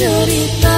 cerita.